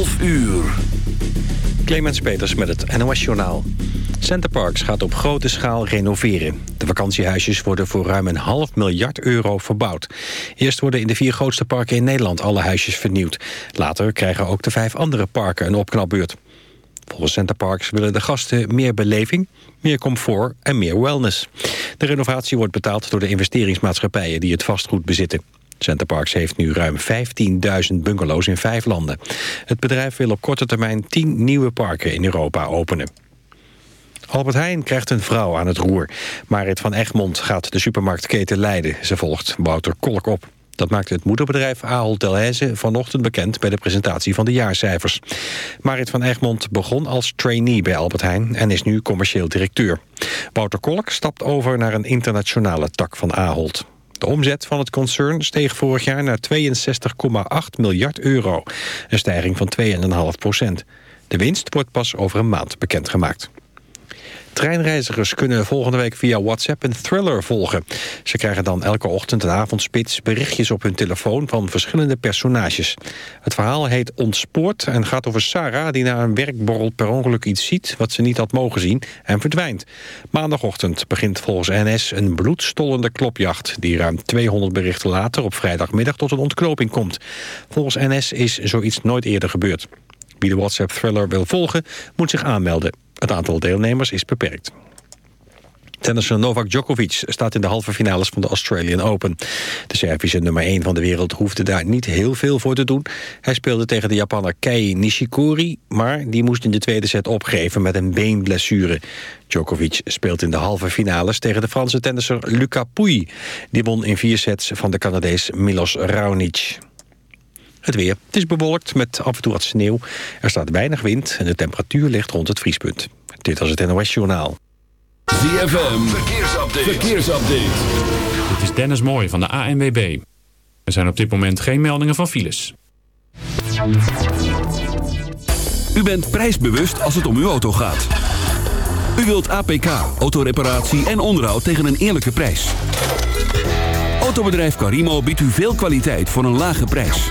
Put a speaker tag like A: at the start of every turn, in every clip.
A: 12 uur.
B: Clemens Peters met het NOS Journaal. Centerparks gaat op grote schaal renoveren. De vakantiehuisjes worden voor ruim een half miljard euro verbouwd. Eerst worden in de vier grootste parken in Nederland alle huisjes vernieuwd. Later krijgen ook de vijf andere parken een opknapbeurt. Volgens Centerparks willen de gasten meer beleving, meer comfort en meer wellness. De renovatie wordt betaald door de investeringsmaatschappijen die het vastgoed bezitten. Centerparks heeft nu ruim 15.000 bungalows in vijf landen. Het bedrijf wil op korte termijn 10 nieuwe parken in Europa openen. Albert Heijn krijgt een vrouw aan het roer. Marit van Egmond gaat de supermarktketen leiden. Ze volgt Wouter Kolk op. Dat maakte het moederbedrijf Ahold Delhaize vanochtend bekend... bij de presentatie van de jaarcijfers. Marit van Egmond begon als trainee bij Albert Heijn... en is nu commercieel directeur. Wouter Kolk stapt over naar een internationale tak van Ahold. De omzet van het concern steeg vorig jaar naar 62,8 miljard euro. Een stijging van 2,5 procent. De winst wordt pas over een maand bekendgemaakt. Treinreizigers kunnen volgende week via WhatsApp een thriller volgen. Ze krijgen dan elke ochtend en avondspits berichtjes op hun telefoon van verschillende personages. Het verhaal heet Ontspoord en gaat over Sarah die na een werkborrel per ongeluk iets ziet wat ze niet had mogen zien en verdwijnt. Maandagochtend begint volgens NS een bloedstollende klopjacht die ruim 200 berichten later op vrijdagmiddag tot een ontknoping komt. Volgens NS is zoiets nooit eerder gebeurd. Wie de WhatsApp-thriller wil volgen, moet zich aanmelden. Het aantal deelnemers is beperkt. Tennisser Novak Djokovic staat in de halve finales van de Australian Open. De Servische nummer 1 van de wereld hoefde daar niet heel veel voor te doen. Hij speelde tegen de Japanner Kei Nishikori... maar die moest in de tweede set opgeven met een beenblessure. Djokovic speelt in de halve finales tegen de Franse tennisser Luca Pouille. Die won in vier sets van de Canadees Milos Raonic. Het weer. Het is bewolkt met af en toe wat sneeuw. Er staat weinig wind en de temperatuur ligt rond het vriespunt. Dit was het NOS Journaal.
A: ZFM. Verkeersupdate. Verkeersupdate.
C: Dit is Dennis Mooij van de ANWB. Er zijn op dit moment geen meldingen van files.
A: U bent prijsbewust als het om uw auto gaat. U wilt APK, autoreparatie en onderhoud tegen een eerlijke prijs. Autobedrijf Carimo biedt u veel kwaliteit voor een lage prijs.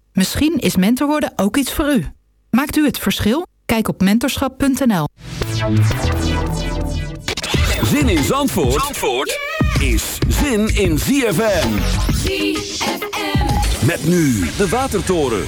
D: Misschien is mentor worden ook iets voor u. Maakt u het verschil? Kijk op mentorschap.nl.
A: Zin in Zandvoort, Zandvoort is zin in ZFM.
E: ZFM.
A: Met nu de Watertoren.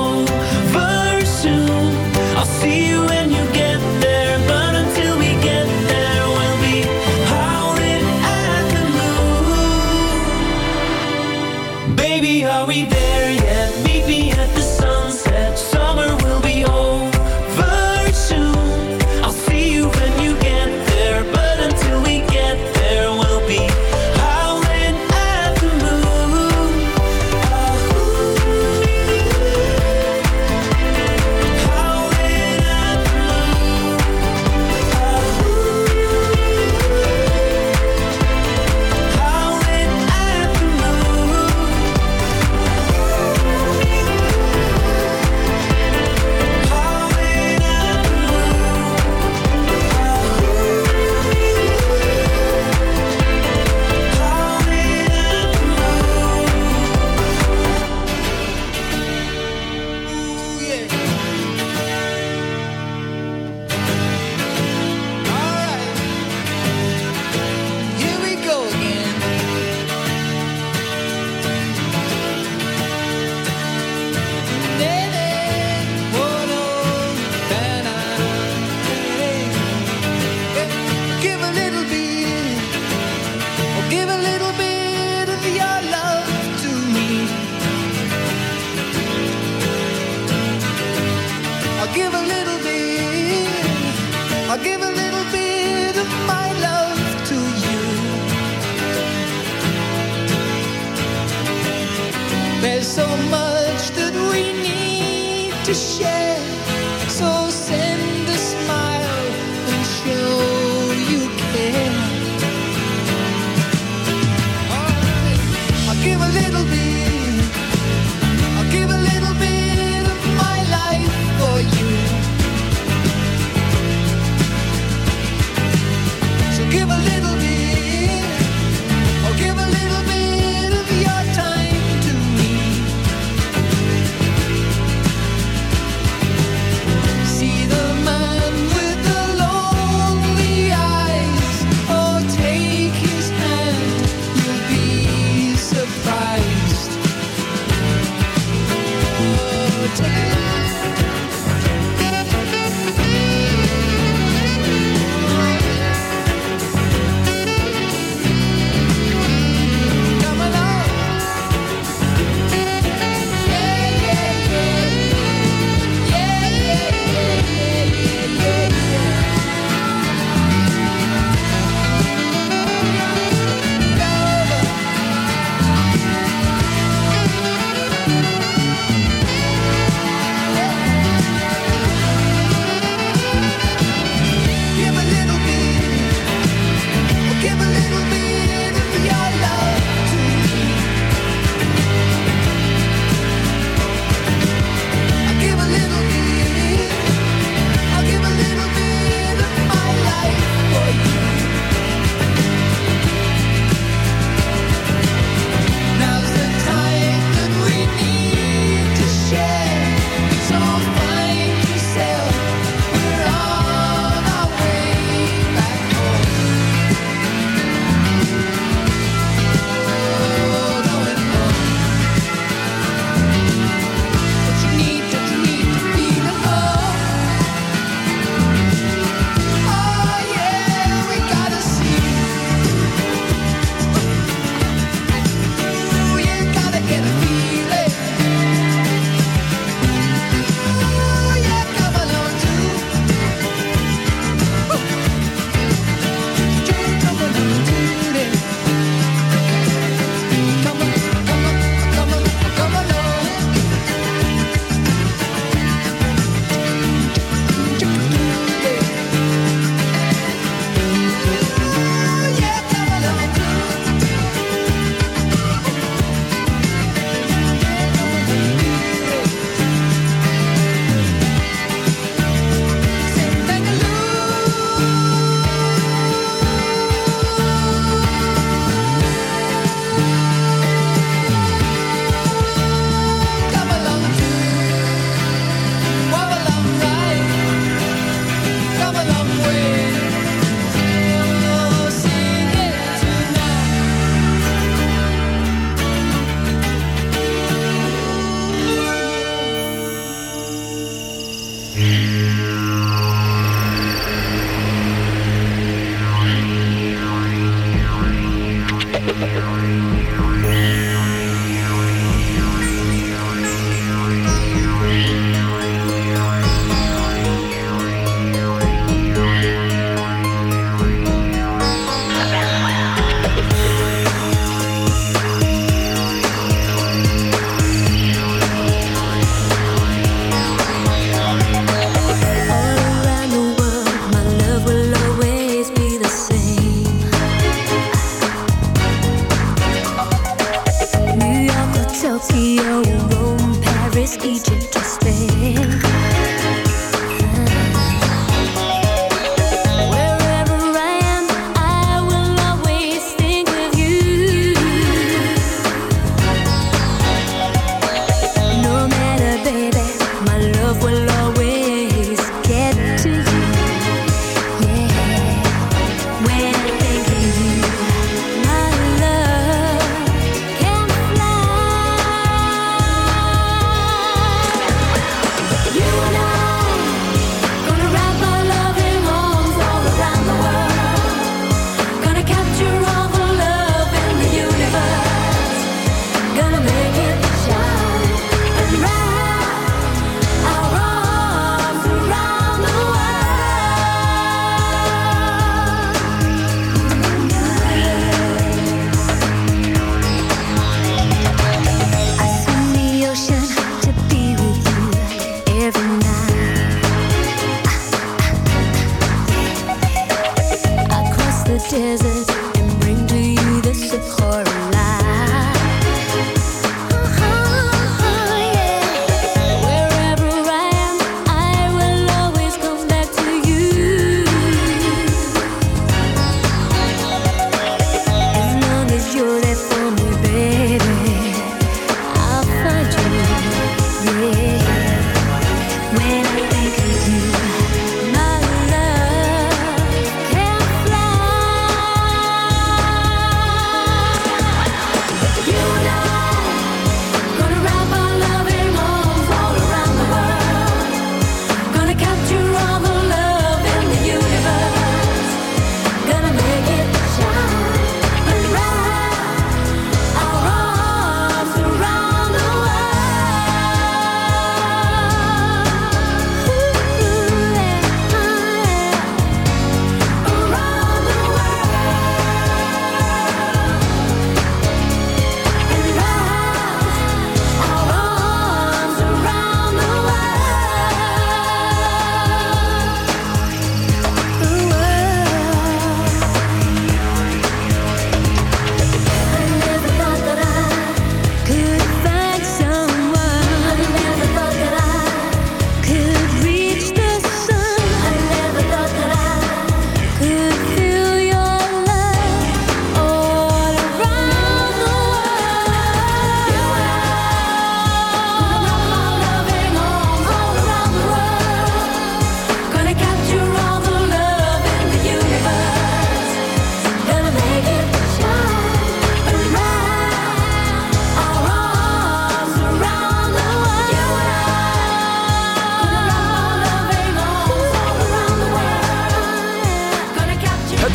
E: Música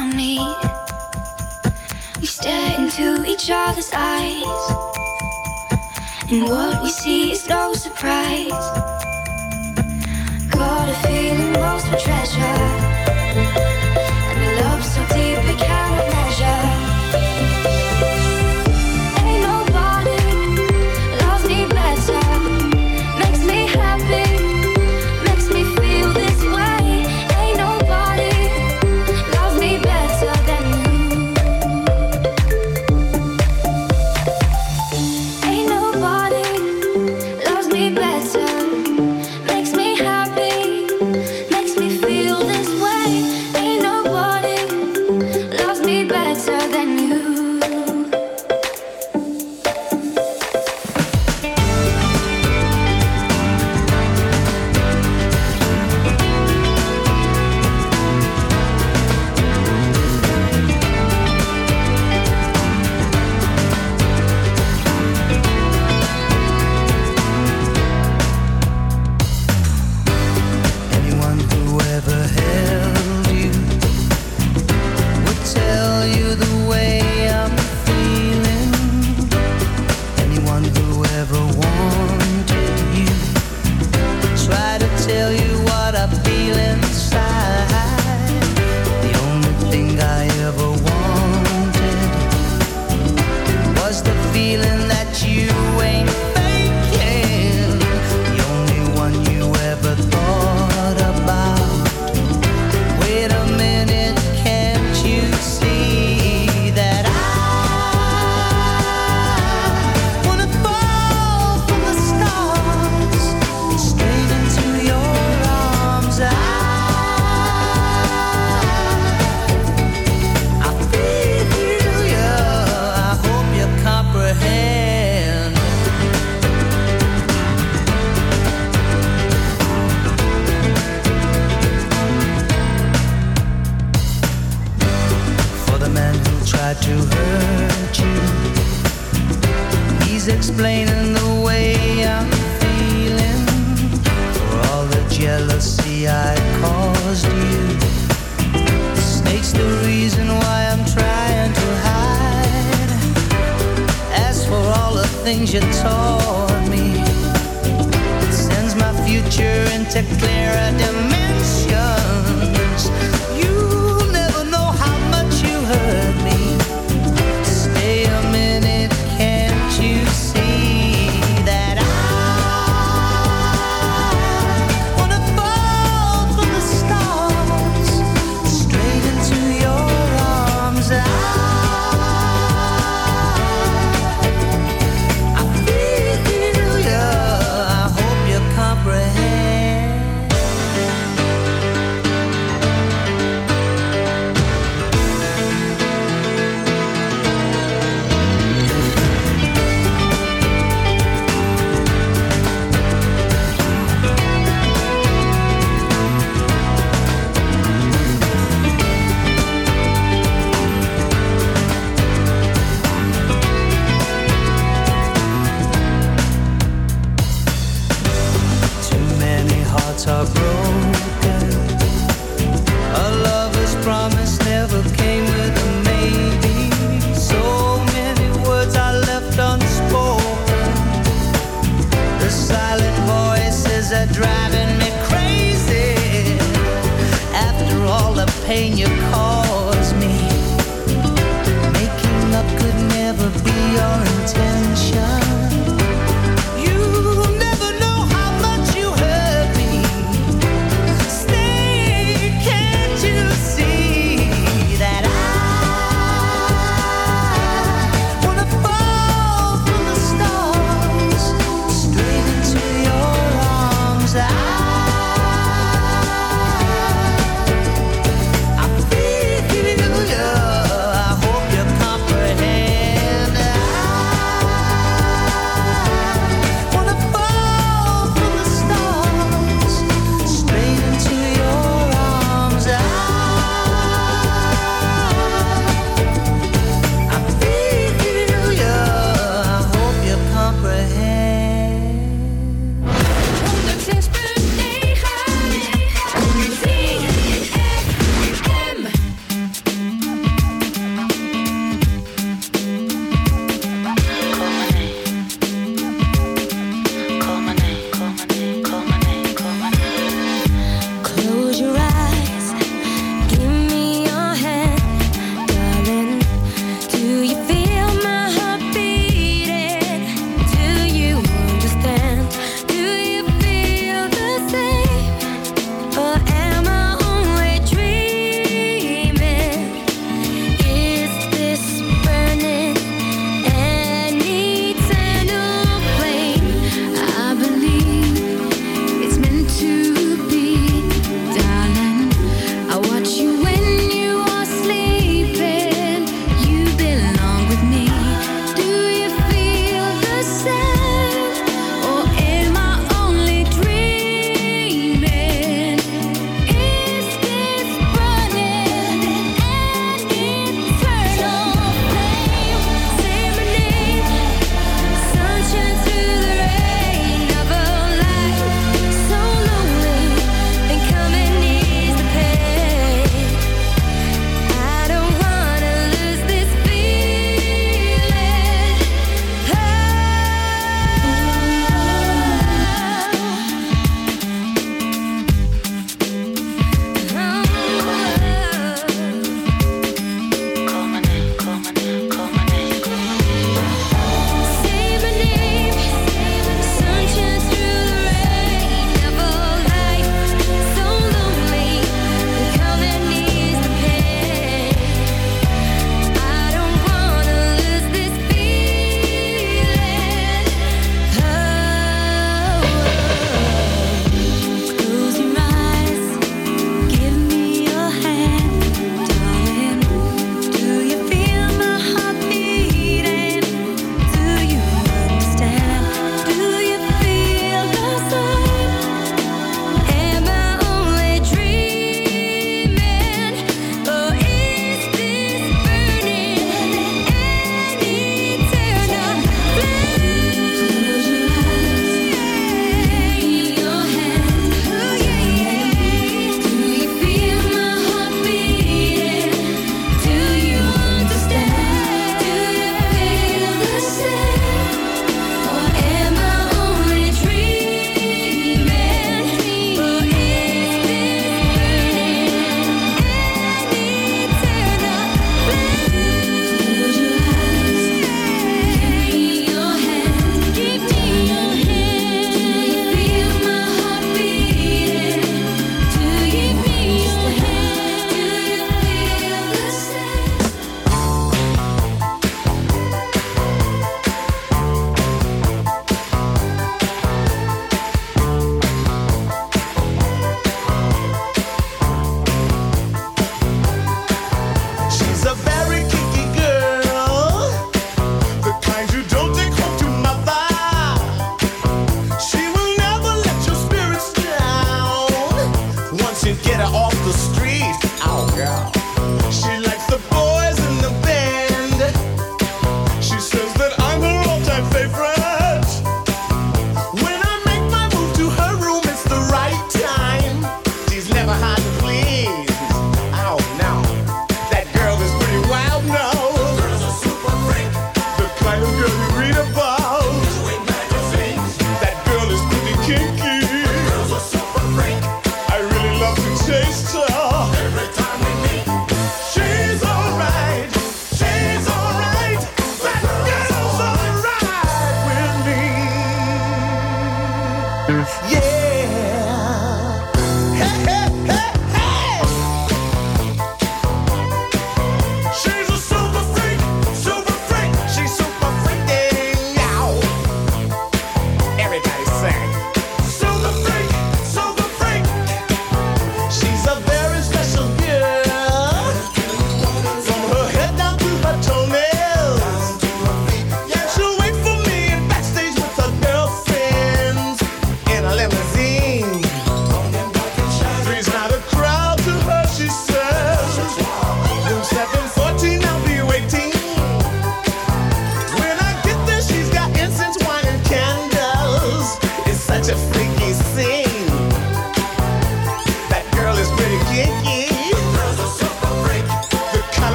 F: around me.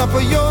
F: up for
G: your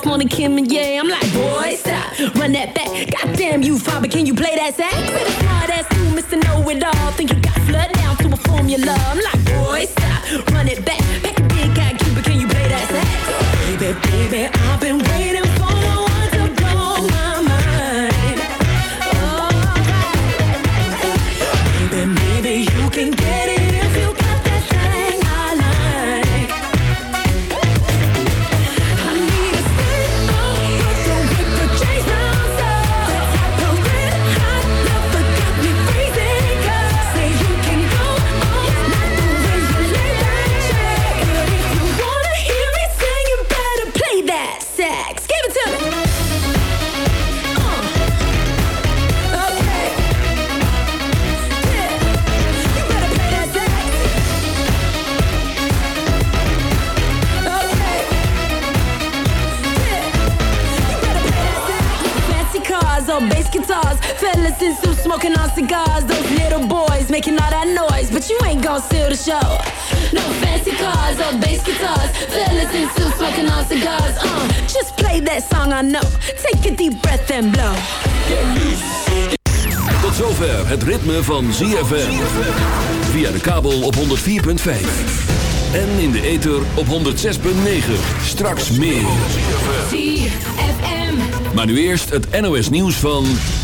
H: off on
E: Kim and yeah, I'm like, boy, stop, run that back. Goddamn you, father, can you play that sax? With a hard ass too, Mr. Know It All. Think you got flood down to a formula. I'm like, boy, stop, run it back. Back a big guy, Cuba, can you play that sax? Baby, baby, I've been house till the show. No fancy cars or bass guitars, fellas in suits smoking on cigars. Uh, just play that song I know. Take a deep breath and blow.
A: Tot zover het ritme van ZFM. Via de kabel op 104.5. En in de ether op 106.9. Straks meer. Maar nu eerst het NOS nieuws van...